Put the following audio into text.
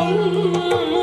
Oh.